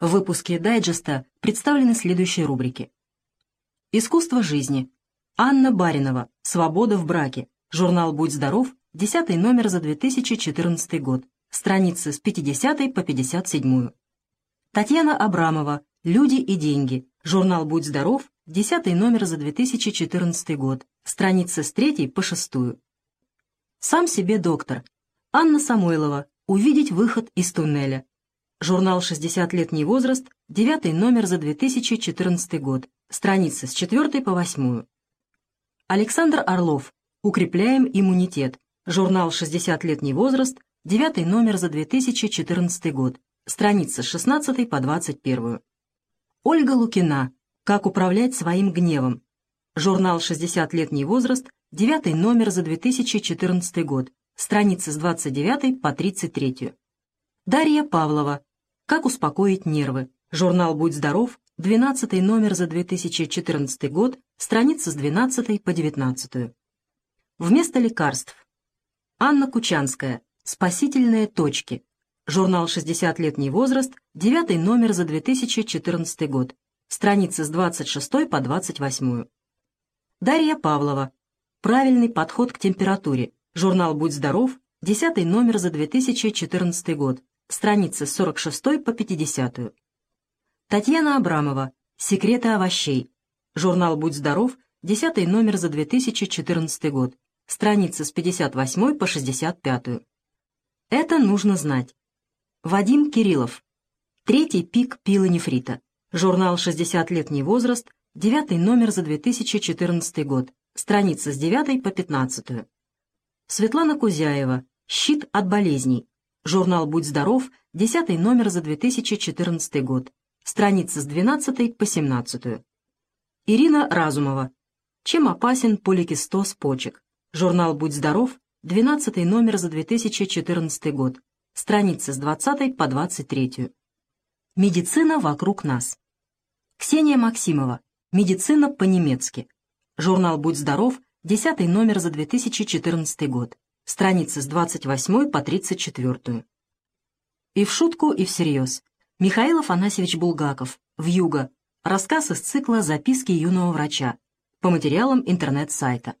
В выпуске дайджеста представлены следующие рубрики. Искусство жизни. Анна Баринова. Свобода в браке. Журнал «Будь здоров», 10 номер за 2014 год. Страницы с 50 по 57. Татьяна Абрамова. Люди и деньги. Журнал «Будь здоров», 10 номер за 2014 год. Страницы с 3 по 6. Сам себе доктор. Анна Самойлова. Увидеть выход из туннеля. Журнал «60-летний возраст», 9 номер за 2014 год. Страницы с 4 по 8. Александр Орлов. Укрепляем иммунитет. Журнал «60-летний возраст», 9 номер за 2014 год. Страницы с 16 по 21. Ольга Лукина. Как управлять своим гневом. Журнал «60-летний возраст», 9 номер за 2014 год. Страницы с 29 по 33. Дарья Павлова. Как успокоить нервы. Журнал «Будь здоров», 12 номер за 2014 год, страницы с 12 по 19. Вместо лекарств. Анна Кучанская. Спасительные точки. Журнал «60-летний возраст», 9 номер за 2014 год, страницы с 26 по 28. Дарья Павлова. Правильный подход к температуре. Журнал «Будь здоров», 10 номер за 2014 год, страницы с 46 по 50. Татьяна Абрамова. Секреты овощей. Журнал «Будь здоров», 10 номер за 2014 год, страницы с 58 по 65. Это нужно знать. Вадим Кириллов. Третий пик пилонефрита. Журнал «60-летний возраст», 9 номер за 2014 год, страницы с 9 по 15. Светлана Кузяева. Щит от болезней. Журнал «Будь здоров», 10 номер за 2014 год, страницы с 12 по 17. Ирина Разумова. Чем опасен поликистоз почек? Журнал «Будь здоров», 12 номер за 2014 год. Страницы с 20 по 23. Медицина вокруг нас. Ксения Максимова. Медицина по-немецки. Журнал «Будь здоров», 10 номер за 2014 год. Страницы с 28 по 34. И в шутку, и всерьез. Михаил Афанасьевич Булгаков. «Вьюга». Рассказ из цикла «Записки юного врача» по материалам интернет-сайта.